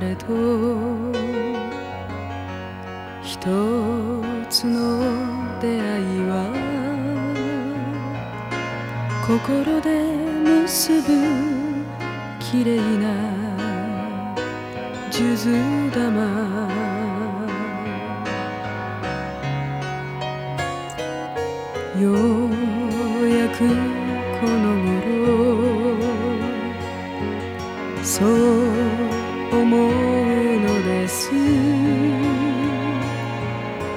れと一つの出会いは心で結ぶ綺麗な数珠玉。ようやくこの頃そう思うのです。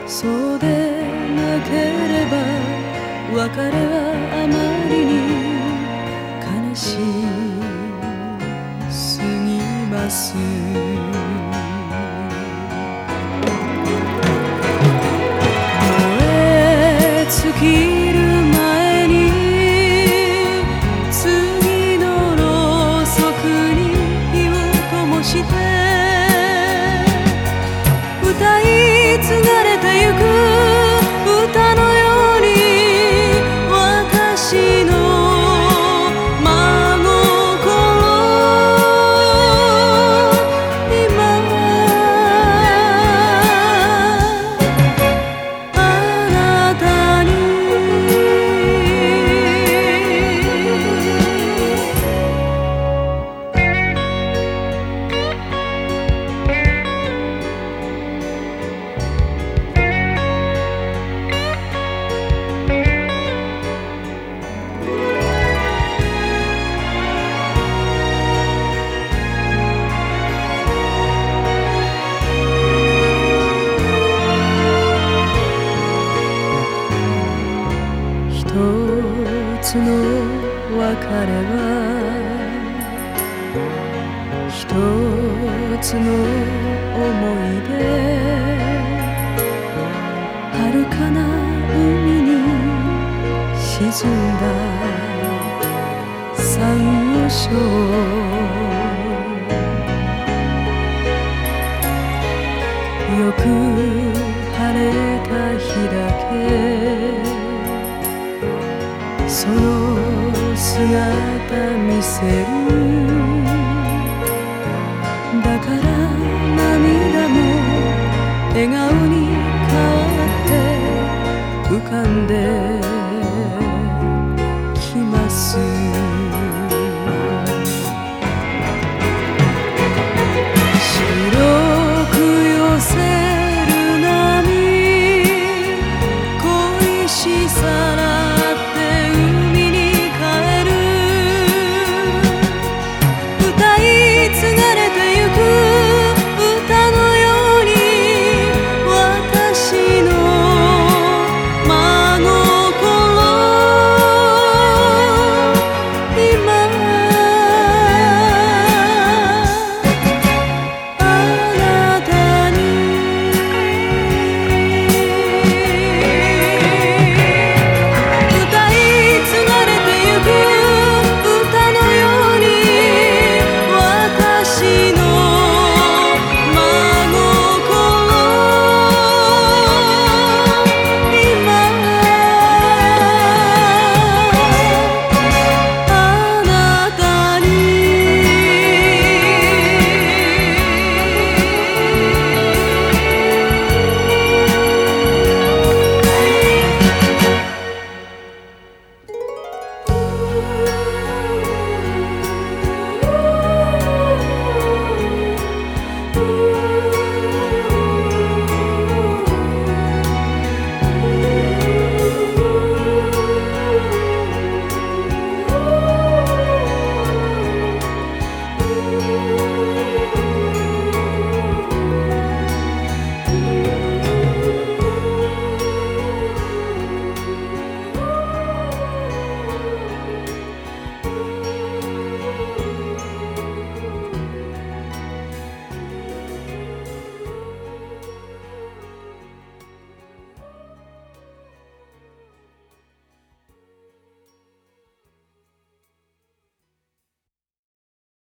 そうでなければ別れはあまりに悲しすぎます。は一つの思い出遥かな海に沈んだサンゴ礁よく晴れた日だけその姿見せる。だから涙も笑顔に変わって浮かんで